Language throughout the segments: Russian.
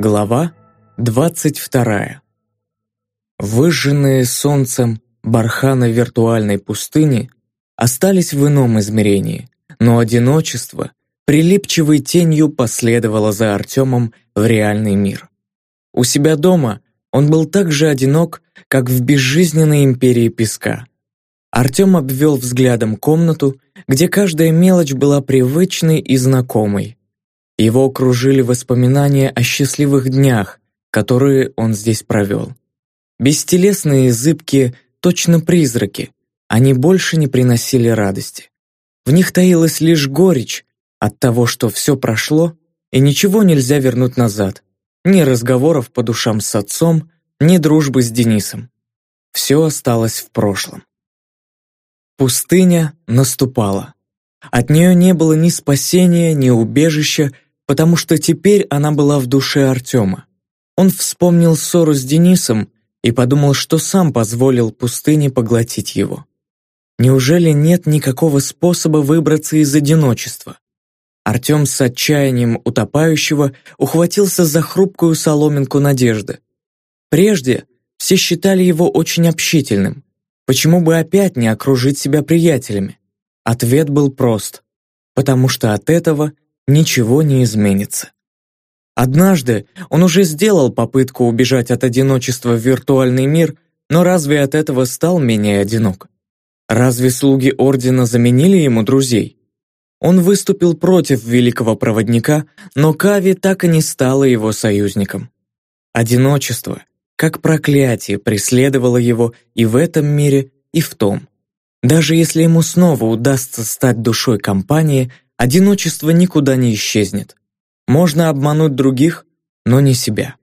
Глава 22. Выжженные солнцем барханы виртуальной пустыни остались в ином измерении, но одиночество прилипчивой тенью последовало за Артемом в реальный мир. У себя дома он был так же одинок, как в безжизненной империи песка. Артем обвел взглядом комнату, где каждая мелочь была привычной и знакомой. Его окружили воспоминания о счастливых днях, которые он здесь провел. Бестелесные зыбкие, точно призраки, они больше не приносили радости. В них таилась лишь горечь от того, что все прошло, и ничего нельзя вернуть назад. Ни разговоров по душам с отцом, ни дружбы с Денисом. Все осталось в прошлом. Пустыня наступала. От нее не было ни спасения, ни убежища, потому что теперь она была в душе Артема. Он вспомнил ссору с Денисом и подумал, что сам позволил пустыне поглотить его. Неужели нет никакого способа выбраться из одиночества? Артем с отчаянием утопающего ухватился за хрупкую соломинку надежды. Прежде все считали его очень общительным. Почему бы опять не окружить себя приятелями? Ответ был прост. Потому что от этого ничего не изменится. Однажды он уже сделал попытку убежать от одиночества в виртуальный мир, но разве от этого стал менее одинок? Разве слуги Ордена заменили ему друзей? Он выступил против великого проводника, но Кави так и не стала его союзником. Одиночество, как проклятие, преследовало его и в этом мире, и в том. Даже если ему снова удастся стать душой компании, одиночество никуда не исчезнет. Можно обмануть других, но не себя.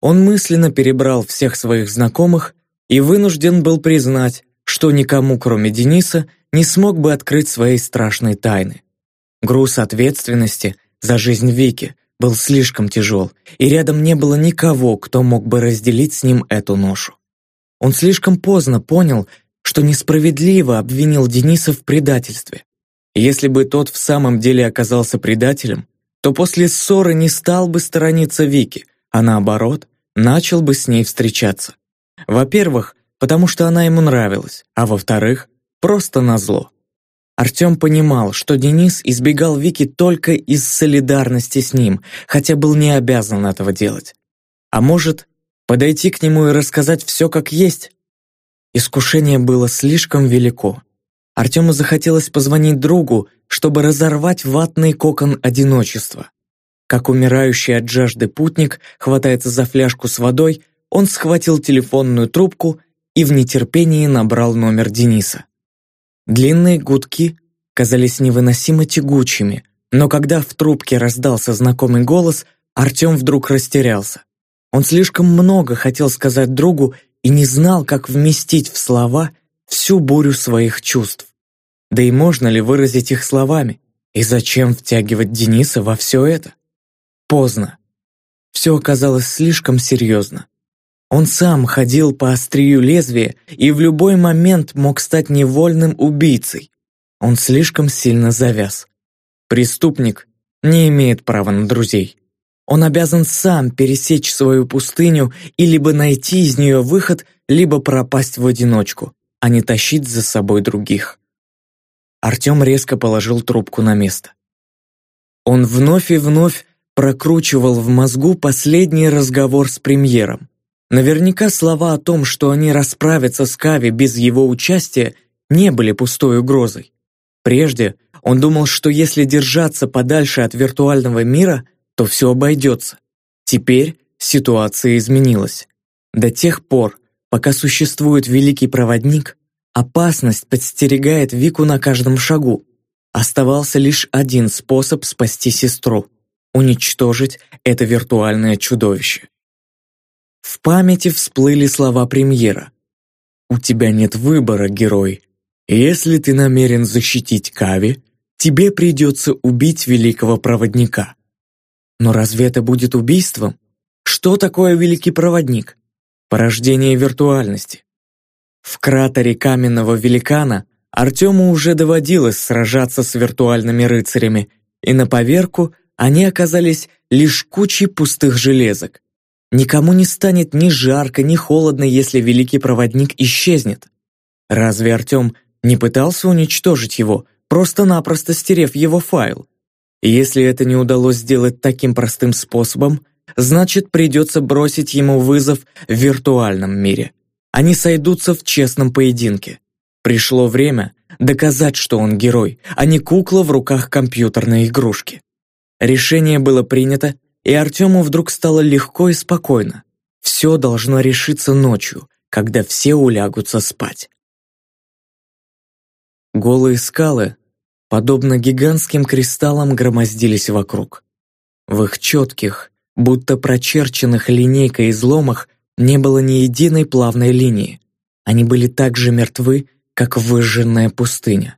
Он мысленно перебрал всех своих знакомых и вынужден был признать, что никому, кроме Дениса, не смог бы открыть своей страшной тайны. Груз ответственности за жизнь Вики был слишком тяжел, и рядом не было никого, кто мог бы разделить с ним эту ношу. Он слишком поздно понял, что несправедливо обвинил Дениса в предательстве. Если бы тот в самом деле оказался предателем, то после ссоры не стал бы сторониться Вики, а наоборот, начал бы с ней встречаться. Во-первых, потому что она ему нравилась, а во-вторых, просто назло. Артем понимал, что Денис избегал Вики только из солидарности с ним, хотя был не обязан этого делать. А может, подойти к нему и рассказать все как есть? Искушение было слишком велико. Артему захотелось позвонить другу, чтобы разорвать ватный кокон одиночества. Как умирающий от жажды путник хватается за фляжку с водой, он схватил телефонную трубку и в нетерпении набрал номер Дениса. Длинные гудки казались невыносимо тягучими, но когда в трубке раздался знакомый голос, Артем вдруг растерялся. Он слишком много хотел сказать другу и не знал, как вместить в слова всю бурю своих чувств. Да и можно ли выразить их словами? И зачем втягивать Дениса во все это? Поздно. Все оказалось слишком серьезно. Он сам ходил по острию лезвия и в любой момент мог стать невольным убийцей. Он слишком сильно завяз. Преступник не имеет права на друзей. Он обязан сам пересечь свою пустыню и либо найти из нее выход, либо пропасть в одиночку, а не тащить за собой других. Артем резко положил трубку на место. Он вновь и вновь прокручивал в мозгу последний разговор с премьером. Наверняка слова о том, что они расправятся с Кави без его участия, не были пустой угрозой. Прежде он думал, что если держаться подальше от виртуального мира, то все обойдется. Теперь ситуация изменилась. До тех пор, пока существует великий проводник, Опасность подстерегает Вику на каждом шагу. Оставался лишь один способ спасти сестру — уничтожить это виртуальное чудовище. В памяти всплыли слова премьера. «У тебя нет выбора, герой. Если ты намерен защитить Кави, тебе придется убить великого проводника». Но разве это будет убийством? Что такое великий проводник? Порождение виртуальности. В кратере каменного великана Артему уже доводилось сражаться с виртуальными рыцарями, и на поверку они оказались лишь кучей пустых железок. Никому не станет ни жарко, ни холодно, если великий проводник исчезнет. Разве Артем не пытался уничтожить его, просто-напросто стерев его файл? Если это не удалось сделать таким простым способом, значит придется бросить ему вызов в виртуальном мире. Они сойдутся в честном поединке. Пришло время доказать, что он герой, а не кукла в руках компьютерной игрушки. Решение было принято, и Артему вдруг стало легко и спокойно. Все должно решиться ночью, когда все улягутся спать. Голые скалы, подобно гигантским кристаллам, громоздились вокруг. В их четких, будто прочерченных линейкой изломах не было ни единой плавной линии. Они были так же мертвы, как выжженная пустыня.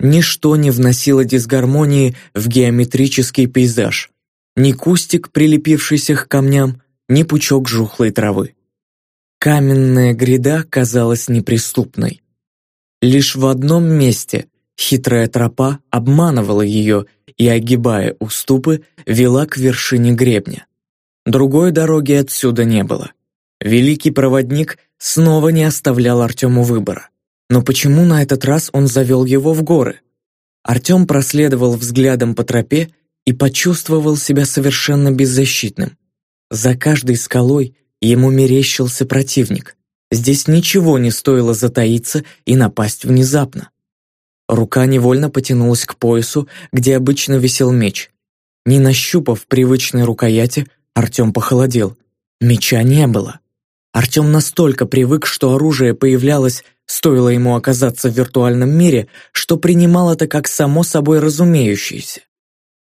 Ничто не вносило дисгармонии в геометрический пейзаж. Ни кустик, прилепившийся к камням, ни пучок жухлой травы. Каменная гряда казалась неприступной. Лишь в одном месте хитрая тропа обманывала ее и, огибая уступы, вела к вершине гребня. Другой дороги отсюда не было. Великий проводник снова не оставлял Артему выбора. Но почему на этот раз он завел его в горы? Артем проследовал взглядом по тропе и почувствовал себя совершенно беззащитным. За каждой скалой ему мерещился противник. Здесь ничего не стоило затаиться и напасть внезапно. Рука невольно потянулась к поясу, где обычно висел меч. Не нащупав привычной рукояти, Артем похолодел. Меча не было. Артем настолько привык, что оружие появлялось, стоило ему оказаться в виртуальном мире, что принимал это как само собой разумеющееся.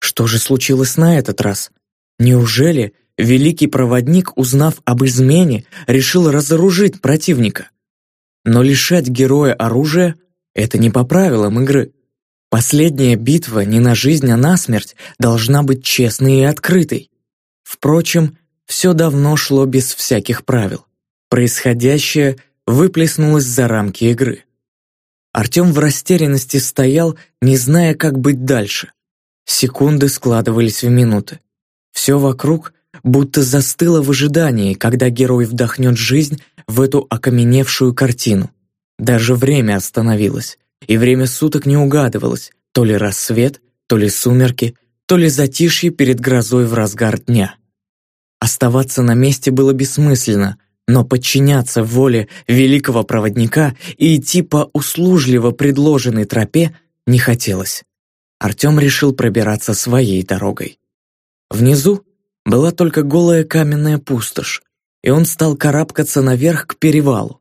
Что же случилось на этот раз? Неужели великий проводник, узнав об измене, решил разоружить противника? Но лишать героя оружия — это не по правилам игры. Последняя битва не на жизнь, а на смерть должна быть честной и открытой. Впрочем, все давно шло без всяких правил. Происходящее выплеснулось за рамки игры. Артем в растерянности стоял, не зная, как быть дальше. Секунды складывались в минуты. Все вокруг будто застыло в ожидании, когда герой вдохнет жизнь в эту окаменевшую картину. Даже время остановилось, и время суток не угадывалось, то ли рассвет, то ли сумерки, то ли затишье перед грозой в разгар дня. Оставаться на месте было бессмысленно — но подчиняться воле великого проводника и идти по услужливо предложенной тропе не хотелось. Артем решил пробираться своей дорогой. Внизу была только голая каменная пустошь, и он стал карабкаться наверх к перевалу.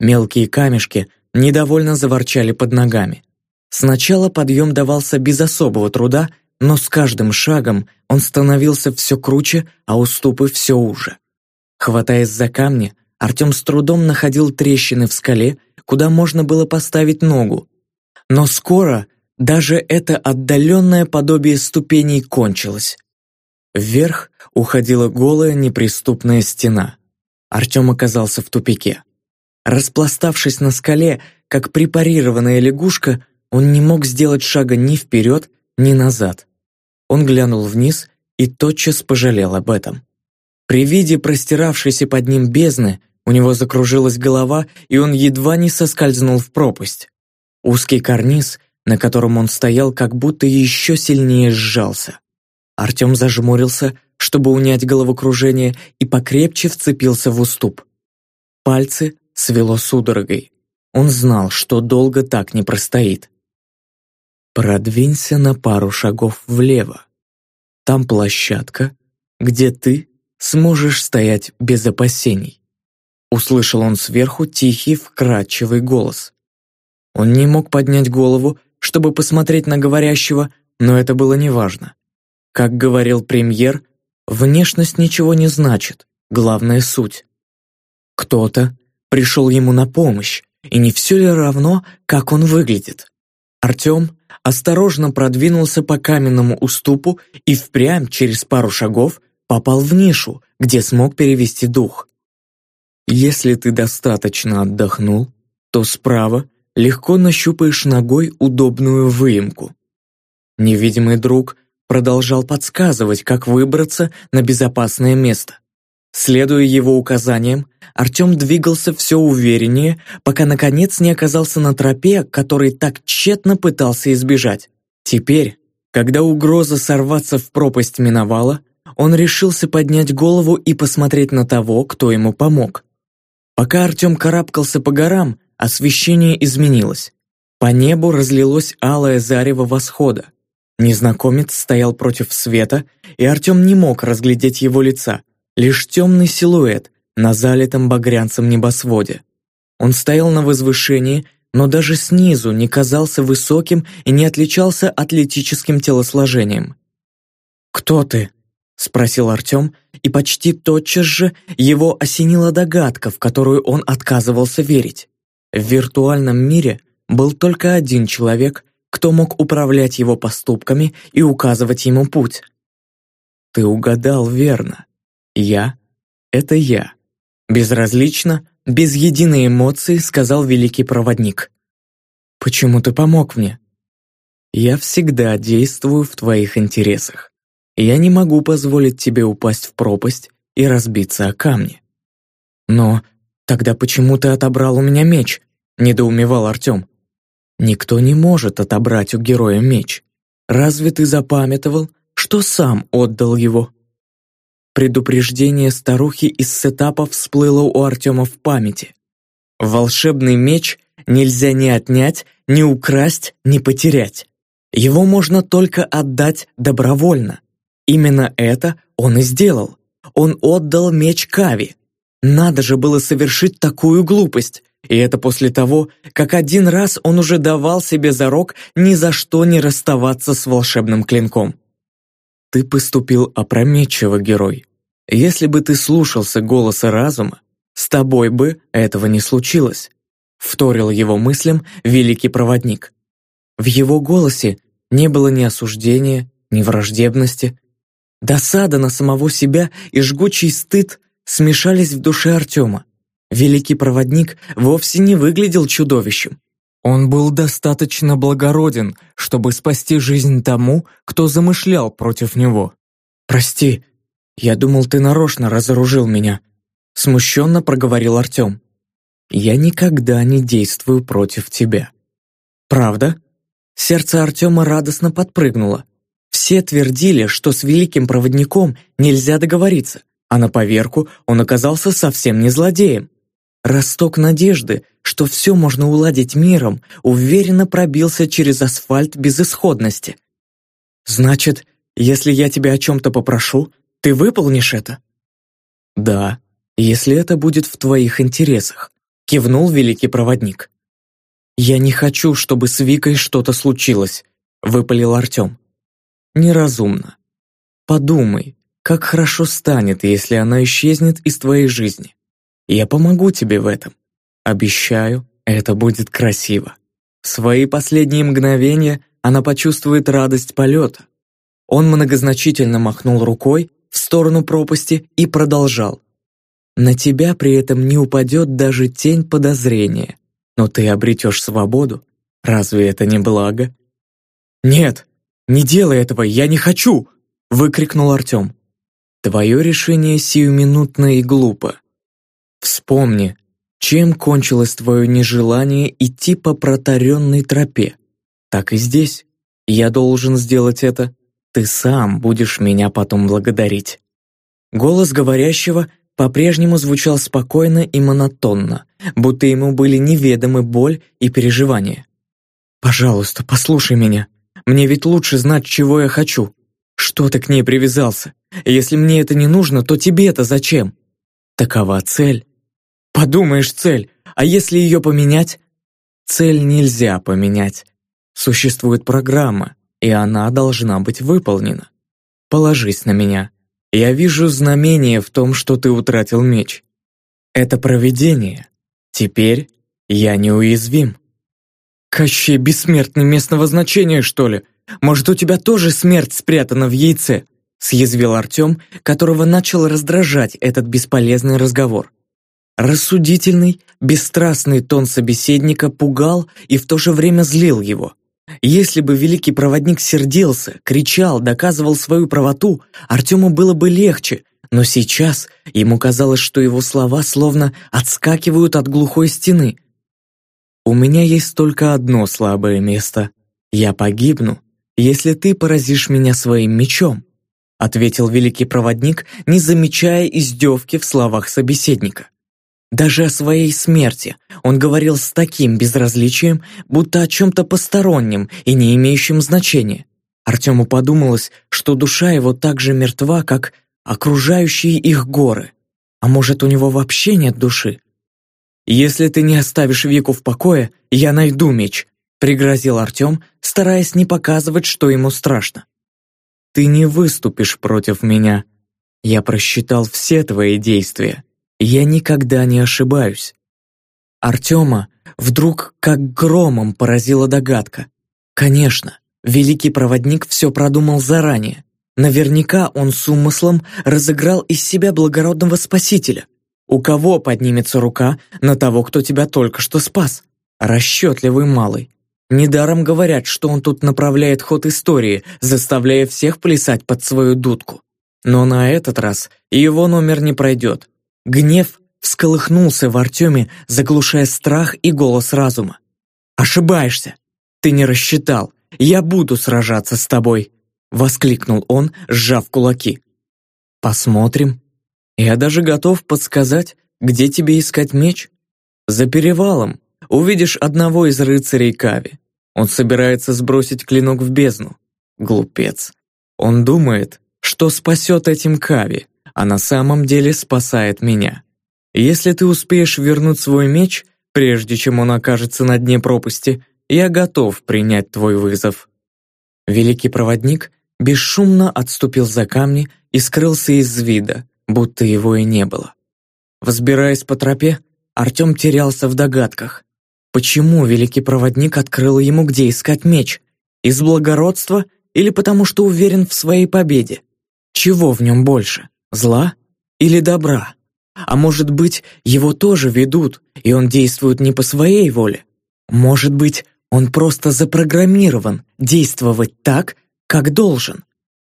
Мелкие камешки недовольно заворчали под ногами. Сначала подъем давался без особого труда, но с каждым шагом он становился все круче, а уступы все уже. Хватаясь за камни, Артем с трудом находил трещины в скале, куда можно было поставить ногу. Но скоро даже это отдаленное подобие ступеней кончилось. Вверх уходила голая неприступная стена. Артем оказался в тупике. Распластавшись на скале, как препарированная лягушка, он не мог сделать шага ни вперед, ни назад. Он глянул вниз и тотчас пожалел об этом. При виде простиравшейся под ним бездны у него закружилась голова, и он едва не соскользнул в пропасть. Узкий карниз, на котором он стоял, как будто еще сильнее сжался. Артем зажмурился, чтобы унять головокружение, и покрепче вцепился в уступ. Пальцы свело судорогой. Он знал, что долго так не простоит. «Продвинься на пару шагов влево. Там площадка, где ты сможешь стоять без опасений». Услышал он сверху тихий, вкрадчивый голос. Он не мог поднять голову, чтобы посмотреть на говорящего, но это было неважно. Как говорил премьер, внешность ничего не значит, главная суть. Кто-то пришел ему на помощь, и не все ли равно, как он выглядит. Артем осторожно продвинулся по каменному уступу и впрямь через пару шагов попал в нишу, где смог перевести дух. Если ты достаточно отдохнул, то справа легко нащупаешь ногой удобную выемку. Невидимый друг продолжал подсказывать, как выбраться на безопасное место. Следуя его указаниям, Артем двигался все увереннее, пока наконец не оказался на тропе, который так тщетно пытался избежать. Теперь, когда угроза сорваться в пропасть миновала, он решился поднять голову и посмотреть на того, кто ему помог. Пока Артем карабкался по горам, освещение изменилось. По небу разлилось алое зарево восхода. Незнакомец стоял против света, и Артем не мог разглядеть его лица, лишь темный силуэт на залитом багрянцем небосводе. Он стоял на возвышении, но даже снизу не казался высоким и не отличался атлетическим телосложением. «Кто ты?» — спросил Артем, и почти тотчас же его осенила догадка, в которую он отказывался верить. В виртуальном мире был только один человек, кто мог управлять его поступками и указывать ему путь. «Ты угадал верно. Я — это я», Безразлично, без единой эмоции сказал великий проводник. «Почему ты помог мне?» «Я всегда действую в твоих интересах. Я не могу позволить тебе упасть в пропасть и разбиться о камни». «Но тогда почему ты отобрал у меня меч?» — недоумевал Артем. «Никто не может отобрать у героя меч. Разве ты запамятовал, что сам отдал его?» Предупреждение старухи из сетапа всплыло у Артема в памяти. Волшебный меч нельзя ни отнять, ни украсть, ни потерять. Его можно только отдать добровольно. Именно это он и сделал. Он отдал меч Кави. Надо же было совершить такую глупость. И это после того, как один раз он уже давал себе зарок ни за что не расставаться с волшебным клинком. Ты поступил опрометчиво, герой. Если бы ты слушался голоса разума, с тобой бы этого не случилось», — вторил его мыслям великий проводник. В его голосе не было ни осуждения, ни враждебности. Досада на самого себя и жгучий стыд смешались в душе Артема. Великий проводник вовсе не выглядел чудовищем. Он был достаточно благороден, чтобы спасти жизнь тому, кто замышлял против него. «Прости, «Я думал, ты нарочно разоружил меня», — смущенно проговорил Артем. «Я никогда не действую против тебя». «Правда?» Сердце Артема радостно подпрыгнуло. Все твердили, что с великим проводником нельзя договориться, а на поверку он оказался совсем не злодеем. Росток надежды, что все можно уладить миром, уверенно пробился через асфальт безысходности. «Значит, если я тебя о чем-то попрошу, ты выполнишь это?» «Да, если это будет в твоих интересах», — кивнул великий проводник. «Я не хочу, чтобы с Викой что-то случилось», — выпалил Артем. «Неразумно. Подумай, как хорошо станет, если она исчезнет из твоей жизни. Я помогу тебе в этом. Обещаю, это будет красиво. В свои последние мгновения она почувствует радость полета». Он многозначительно махнул рукой, в сторону пропасти и продолжал. На тебя при этом не упадет даже тень подозрения, но ты обретешь свободу. Разве это не благо? «Нет, не делай этого, я не хочу!» — выкрикнул Артем. «Твое решение сиюминутно и глупо. Вспомни, чем кончилось твое нежелание идти по протаренной тропе. Так и здесь. Я должен сделать это ты сам будешь меня потом благодарить». Голос говорящего по-прежнему звучал спокойно и монотонно, будто ему были неведомы боль и переживания. «Пожалуйста, послушай меня. Мне ведь лучше знать, чего я хочу. Что ты к ней привязался? Если мне это не нужно, то тебе это зачем? Такова цель. Подумаешь, цель. А если ее поменять? Цель нельзя поменять. Существует программа, и она должна быть выполнена. Положись на меня. Я вижу знамение в том, что ты утратил меч. Это провидение. Теперь я неуязвим. Кощей бессмертный местного значения, что ли? Может, у тебя тоже смерть спрятана в яйце?» съязвил Артем, которого начал раздражать этот бесполезный разговор. Рассудительный, бесстрастный тон собеседника пугал и в то же время злил его. Если бы великий проводник сердился, кричал, доказывал свою правоту, Артему было бы легче, но сейчас ему казалось, что его слова словно отскакивают от глухой стены. «У меня есть только одно слабое место. Я погибну, если ты поразишь меня своим мечом», ответил великий проводник, не замечая издевки в словах собеседника. Даже о своей смерти он говорил с таким безразличием, будто о чем-то постороннем и не имеющем значения. Артему подумалось, что душа его так же мертва, как окружающие их горы. А может, у него вообще нет души? «Если ты не оставишь Вику в покое, я найду меч», пригрозил Артем, стараясь не показывать, что ему страшно. «Ты не выступишь против меня. Я просчитал все твои действия. Я никогда не ошибаюсь». Артема вдруг как громом поразила догадка. Конечно, великий проводник все продумал заранее. Наверняка он с умыслом разыграл из себя благородного спасителя. У кого поднимется рука на того, кто тебя только что спас? Расчетливый малый. Недаром говорят, что он тут направляет ход истории, заставляя всех плясать под свою дудку. Но на этот раз его номер не пройдет. Гнев всколыхнулся в Артеме, заглушая страх и голос разума. «Ошибаешься! Ты не рассчитал! Я буду сражаться с тобой!» Воскликнул он, сжав кулаки. «Посмотрим. Я даже готов подсказать, где тебе искать меч. За перевалом увидишь одного из рыцарей Кави. Он собирается сбросить клинок в бездну. Глупец. Он думает, что спасет этим Кави, а на самом деле спасает меня. Если ты успеешь вернуть свой меч, прежде чем он окажется на дне пропасти, я готов принять твой вызов». Великий проводник бесшумно отступил за камни и скрылся из вида, будто его и не было. Взбираясь по тропе, Артем терялся в догадках. Почему великий проводник открыл ему, где искать меч? Из благородства или потому что уверен в своей победе? Чего в нем больше, зла или добра? А может быть, его тоже ведут, и он действует не по своей воле? Может быть, он просто запрограммирован действовать так, как должен.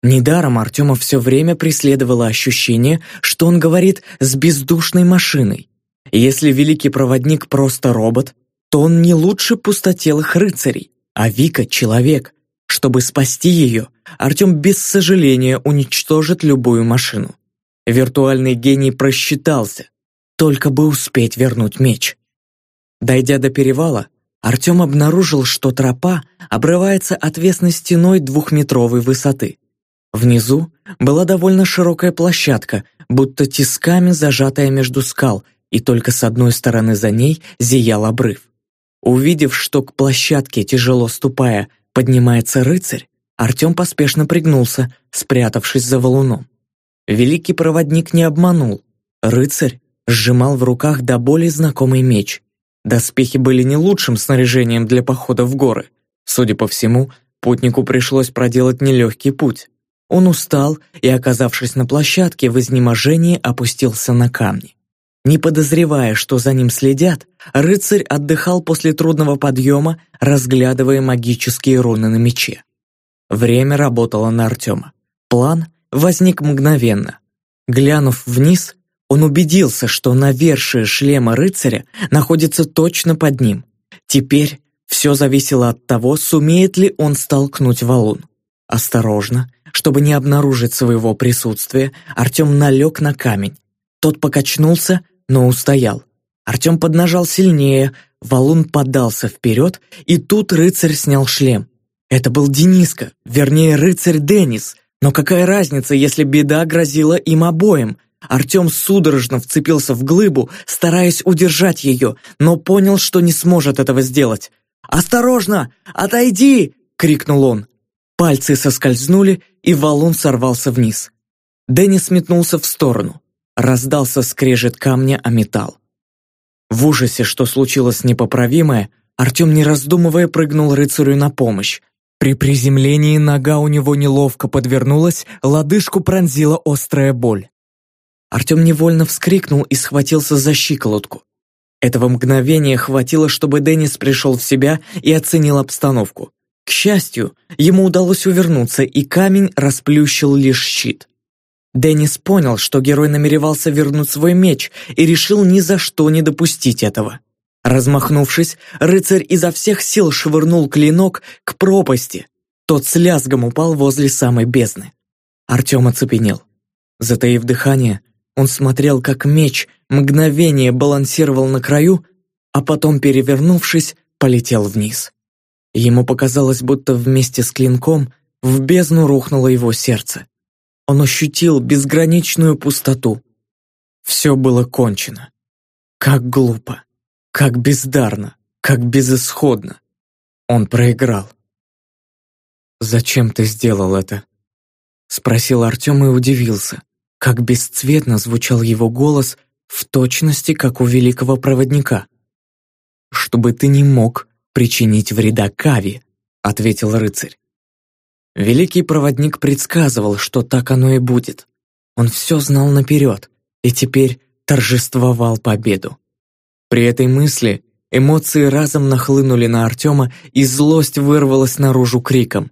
Недаром Артема все время преследовало ощущение, что он говорит с бездушной машиной. Если великий проводник просто робот, то он не лучше пустотелых рыцарей, а Вика — человек. Чтобы спасти ее, Артем без сожаления уничтожит любую машину. Виртуальный гений просчитался, только бы успеть вернуть меч. Дойдя до перевала, Артем обнаружил, что тропа обрывается отвесной стеной двухметровой высоты. Внизу была довольно широкая площадка, будто тисками зажатая между скал, и только с одной стороны за ней зиял обрыв. Увидев, что к площадке, тяжело ступая, поднимается рыцарь, Артем поспешно пригнулся, спрятавшись за валуном. Великий проводник не обманул. Рыцарь сжимал в руках до боли знакомый меч. Доспехи были не лучшим снаряжением для похода в горы. Судя по всему, путнику пришлось проделать нелегкий путь. Он устал и, оказавшись на площадке, в изнеможении опустился на камни. Не подозревая, что за ним следят, рыцарь отдыхал после трудного подъема, разглядывая магические руны на мече. Время работало на Артема. План возник мгновенно. Глянув вниз, он убедился, что навершие шлема рыцаря находится точно под ним. Теперь все зависело от того, сумеет ли он столкнуть валун. Осторожно, чтобы не обнаружить своего присутствия, Артем налег на камень. Тот покачнулся, но устоял. Артем поднажал сильнее, валун подался вперед, и тут рыцарь снял шлем. Это был Дениска, вернее, рыцарь Денис. Но какая разница, если беда грозила им обоим – Артем судорожно вцепился в глыбу, стараясь удержать ее, но понял, что не сможет этого сделать. «Осторожно! Отойди!» — крикнул он. Пальцы соскользнули, и валун сорвался вниз. Деннис метнулся в сторону. Раздался скрежет камня о металл. В ужасе, что случилось непоправимое, Артем, не раздумывая, прыгнул рыцарю на помощь. При приземлении нога у него неловко подвернулась, лодыжку пронзила острая боль. Артем невольно вскрикнул и схватился за щиколотку. Этого мгновения хватило, чтобы Деннис пришел в себя и оценил обстановку. К счастью, ему удалось увернуться, и камень расплющил лишь щит. Деннис понял, что герой намеревался вернуть свой меч и решил ни за что не допустить этого. Размахнувшись, рыцарь изо всех сил швырнул клинок к пропасти. Тот с лязгом упал возле самой бездны. Артем оцепенел. Затаив дыхание, он смотрел, как меч мгновение балансировал на краю, а потом, перевернувшись, полетел вниз. Ему показалось, будто вместе с клинком в бездну рухнуло его сердце. Он ощутил безграничную пустоту. Все было кончено. Как глупо, как бездарно, как безысходно. Он проиграл. «Зачем ты сделал это?» Спросил Артем и удивился, как бесцветно звучал его голос в точности, как у великого проводника. «Чтобы ты не мог причинить вреда Кави», — ответил рыцарь. Великий проводник предсказывал, что так оно и будет. Он все знал наперед и теперь торжествовал победу. При этой мысли эмоции разом нахлынули на Артема, и злость вырвалась наружу криком.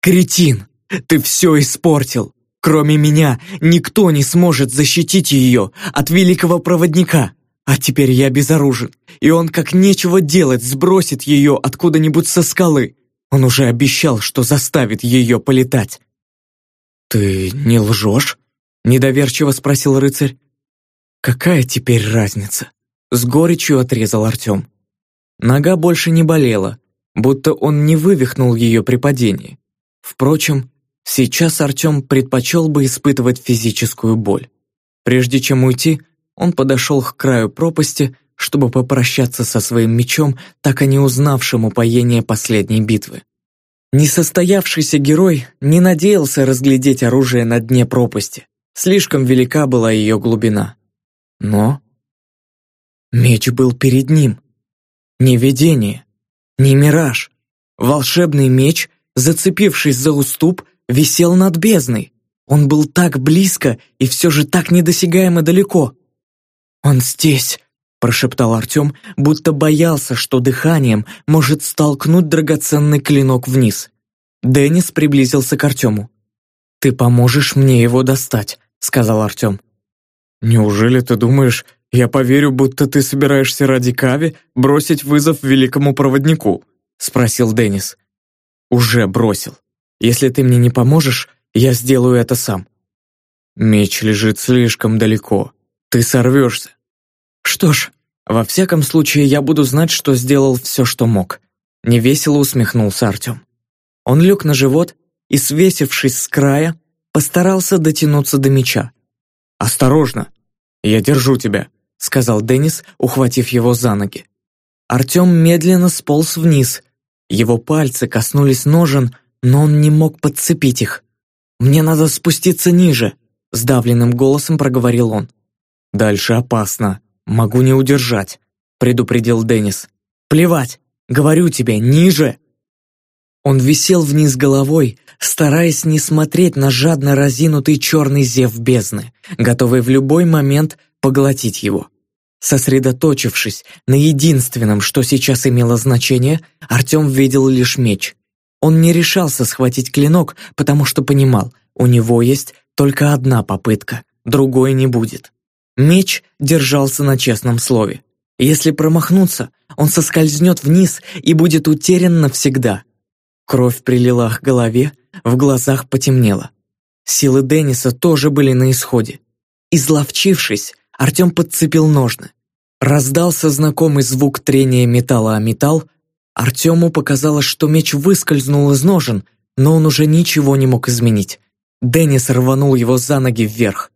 «Кретин! Ты все испортил! Кроме меня, никто не сможет защитить ее от великого проводника!» А теперь я безоружен, и он как нечего делать сбросит ее откуда-нибудь со скалы. Он уже обещал, что заставит ее полетать. «Ты не лжешь?» — недоверчиво спросил рыцарь. «Какая теперь разница?» — с горечью отрезал Артем. Нога больше не болела, будто он не вывихнул ее при падении. Впрочем, сейчас Артем предпочел бы испытывать физическую боль. Прежде чем уйти, он подошел к краю пропасти, чтобы попрощаться со своим мечом, так и не узнавшим упоение последней битвы. Несостоявшийся герой не надеялся разглядеть оружие на дне пропасти. Слишком велика была ее глубина. Но меч был перед ним. Не видение, не мираж. Волшебный меч, зацепившись за уступ, висел над бездной. Он был так близко и все же так недосягаемо далеко. «Он здесь!» – прошептал Артем, будто боялся, что дыханием может столкнуть драгоценный клинок вниз. Деннис приблизился к Артему. «Ты поможешь мне его достать», – сказал Артем. «Неужели ты думаешь, я поверю, будто ты собираешься ради Кави бросить вызов великому проводнику?» – спросил Деннис. «Уже бросил. Если ты мне не поможешь, я сделаю это сам». «Меч лежит слишком далеко. Ты сорвешься. Что ж, во всяком случае, я буду знать, что сделал все, что мог. Невесело усмехнулся Артем. Он лег на живот и, свесившись с края, постарался дотянуться до меча. «Осторожно! Я держу тебя», — сказал Деннис, ухватив его за ноги. Артем медленно сполз вниз. Его пальцы коснулись ножен, но он не мог подцепить их. «Мне надо спуститься ниже», — сдавленным голосом проговорил он. «Дальше опасно. Могу не удержать», — предупредил Деннис. «Плевать. Говорю тебе, ниже!» Он висел вниз головой, стараясь не смотреть на жадно разинутый черный зев бездны, готовый в любой момент поглотить его. Сосредоточившись на единственном, что сейчас имело значение, Артем видел лишь меч. Он не решался схватить клинок, потому что понимал, у него есть только одна попытка, другой не будет. Меч держался на честном слове. Если промахнуться, он соскользнет вниз и будет утерян навсегда. Кровь прилила к голове, в глазах потемнело. Силы Денниса тоже были на исходе. Изловчившись, Артем подцепил ножны. Раздался знакомый звук трения металла о металл. Артему показалось, что меч выскользнул из ножен, но он уже ничего не мог изменить. Деннис рванул его за ноги вверх.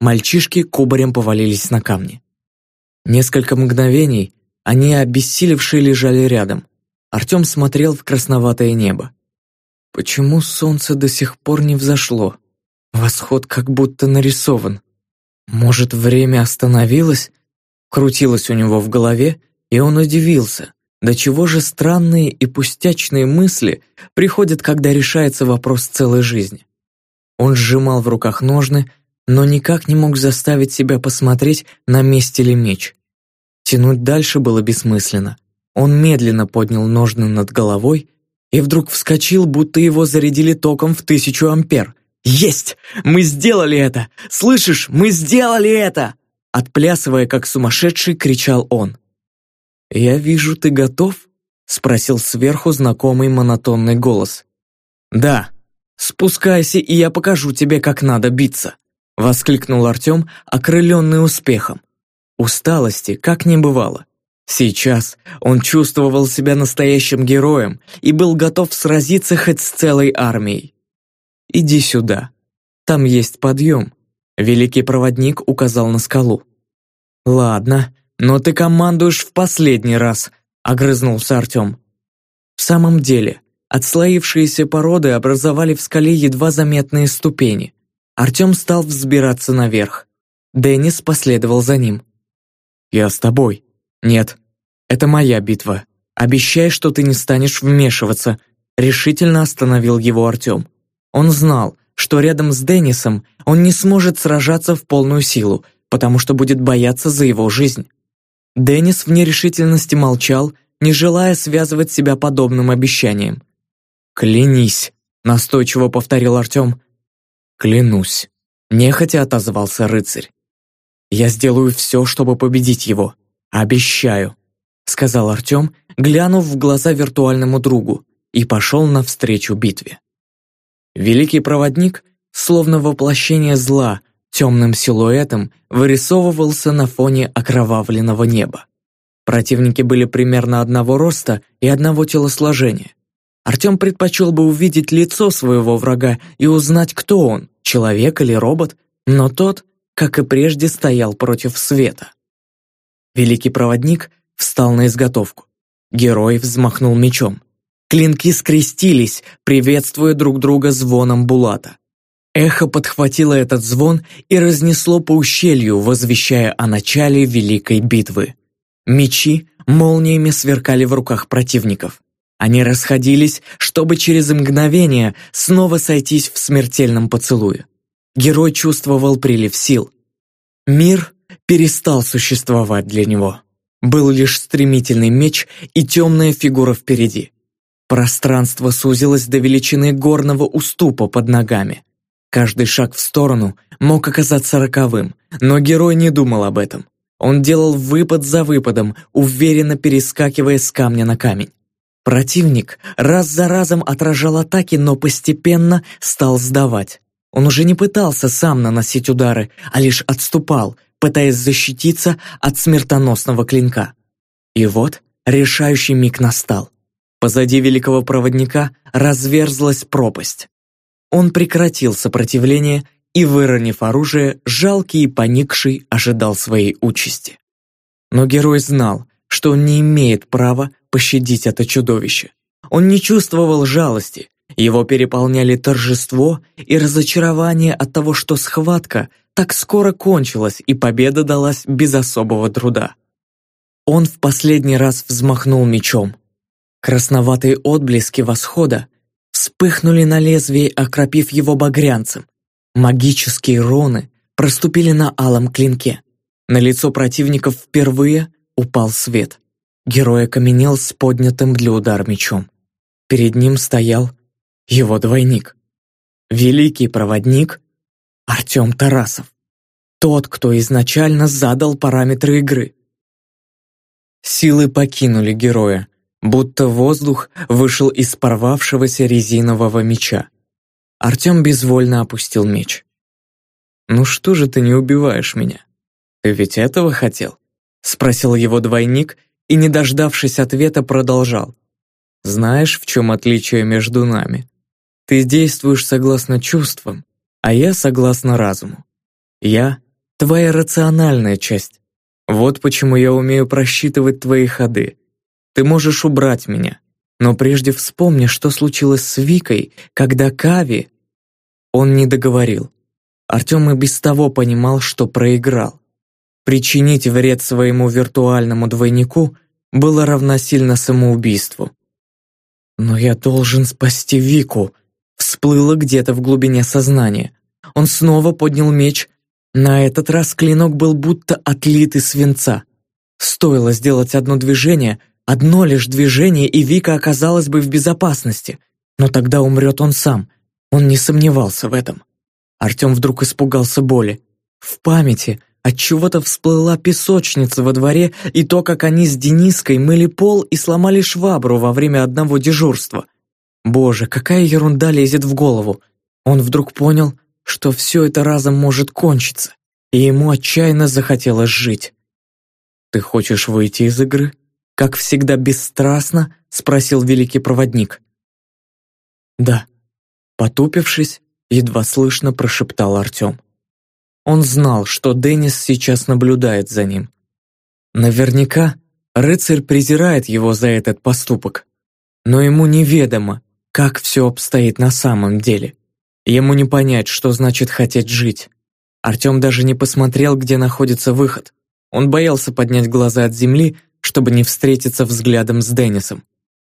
Мальчишки кубарем повалились на камни. Несколько мгновений они, обессилевшие, лежали рядом. Артем смотрел в красноватое небо. Почему солнце до сих пор не взошло? Восход как будто нарисован. Может, время остановилось? Крутилось у него в голове, и он удивился. До чего же странные и пустячные мысли приходят, когда решается вопрос целой жизни. Он сжимал в руках ножны, но никак не мог заставить себя посмотреть, на месте ли меч. Тянуть дальше было бессмысленно. Он медленно поднял ножны над головой и вдруг вскочил, будто его зарядили током в тысячу ампер. «Есть! Мы сделали это! Слышишь, мы сделали это!» Отплясывая, как сумасшедший, кричал он. «Я вижу, ты готов?» — спросил сверху знакомый монотонный голос. «Да, спускайся, и я покажу тебе, как надо биться», — воскликнул Артем, окрыленный успехом. Усталости как не бывало. Сейчас он чувствовал себя настоящим героем и был готов сразиться хоть с целой армией. «Иди сюда. Там есть подъем», — великий проводник указал на скалу. «Ладно, но ты командуешь в последний раз», — огрызнулся Артем. В самом деле, отслоившиеся породы образовали в скале едва заметные ступени. Артем стал взбираться наверх. Деннис последовал за ним. «Я с тобой». «Нет, это моя битва. Обещай, что ты не станешь вмешиваться», решительно остановил его Артем. Он знал, что рядом с Деннисом он не сможет сражаться в полную силу, потому что будет бояться за его жизнь. Деннис в нерешительности молчал, не желая связывать себя подобным обещанием. «Клянись», — настойчиво повторил Артем. «Клянусь», — нехотя отозвался рыцарь. «Я сделаю все, чтобы победить его. Обещаю», — сказал Артем, глянув в глаза виртуальному другу, и пошел навстречу битве. Великий проводник, словно воплощение зла, темным силуэтом вырисовывался на фоне окровавленного неба. Противники были примерно одного роста и одного телосложения. Артем предпочел бы увидеть лицо своего врага и узнать, кто он, человек или робот, но тот, как и прежде, стоял против света. Великий проводник встал на изготовку. Герой взмахнул мечом. Клинки скрестились, приветствуя друг друга звоном булата. Эхо подхватило этот звон и разнесло по ущелью, возвещая о начале великой битвы. Мечи молниями сверкали в руках противников. Они расходились, чтобы через мгновение снова сойтись в смертельном поцелуе. Герой чувствовал прилив сил. Мир перестал существовать для него. Был лишь стремительный меч и темная фигура впереди. Пространство сузилось до величины горного уступа под ногами. Каждый шаг в сторону мог оказаться роковым, но герой не думал об этом. Он делал выпад за выпадом, уверенно перескакивая с камня на камень. Противник раз за разом отражал атаки, но постепенно стал сдавать. Он уже не пытался сам наносить удары, а лишь отступал, пытаясь защититься от смертоносного клинка. И вот решающий миг настал. Позади великого проводника разверзлась пропасть. Он прекратил сопротивление и, выронив оружие, жалкий и поникший ожидал своей участи. Но герой знал, что он не имеет права пощадить это чудовище. Он не чувствовал жалости, его переполняли торжество и разочарование от того, что схватка так скоро кончилась и победа далась без особого труда. Он в последний раз взмахнул мечом, Красноватые отблески восхода вспыхнули на лезвии, окропив его багрянцем. Магические руны проступили на алом клинке. На лицо противников впервые упал свет. Герой окаменел с поднятым для удара мечом. Перед ним стоял его двойник. Великий проводник Артем Тарасов. Тот, кто изначально задал параметры игры. Силы покинули героя, будто воздух вышел из порвавшегося резинового меча. Артем безвольно опустил меч. «Ну что же ты не убиваешь меня? Ты ведь этого хотел?» Спросил его двойник и, не дождавшись ответа, продолжал. «Знаешь, в чем отличие между нами? Ты действуешь согласно чувствам, а я согласно разуму. Я — твоя рациональная часть. Вот почему я умею просчитывать твои ходы, ты можешь убрать меня, но прежде вспомни, что случилось с Викой, когда Кави...» Он не договорил. Артем и без того понимал, что проиграл. Причинить вред своему виртуальному двойнику было равносильно самоубийству. «Но я должен спасти Вику», всплыло где-то в глубине сознания. Он снова поднял меч. На этот раз клинок был будто отлит из свинца. Стоило сделать одно движение, Одно лишь движение, и Вика оказалась бы в безопасности. Но тогда умрет он сам. Он не сомневался в этом. Артем вдруг испугался боли. В памяти от чего то всплыла песочница во дворе и то, как они с Дениской мыли пол и сломали швабру во время одного дежурства. Боже, какая ерунда лезет в голову. Он вдруг понял, что все это разом может кончиться, и ему отчаянно захотелось жить. «Ты хочешь выйти из игры?» Как всегда бесстрастно спросил великий проводник. «Да», потупившись, едва слышно прошептал Артем. Он знал, что Деннис сейчас наблюдает за ним. Наверняка рыцарь презирает его за этот поступок, но ему неведомо, как все обстоит на самом деле. Ему не понять, что значит хотеть жить. Артем даже не посмотрел, где находится выход. Он боялся поднять глаза от земли, чтобы не встретиться взглядом с Деннисом.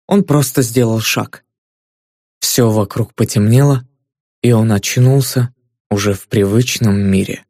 Он просто сделал шаг. Все вокруг потемнело, и он очнулся уже в привычном мире.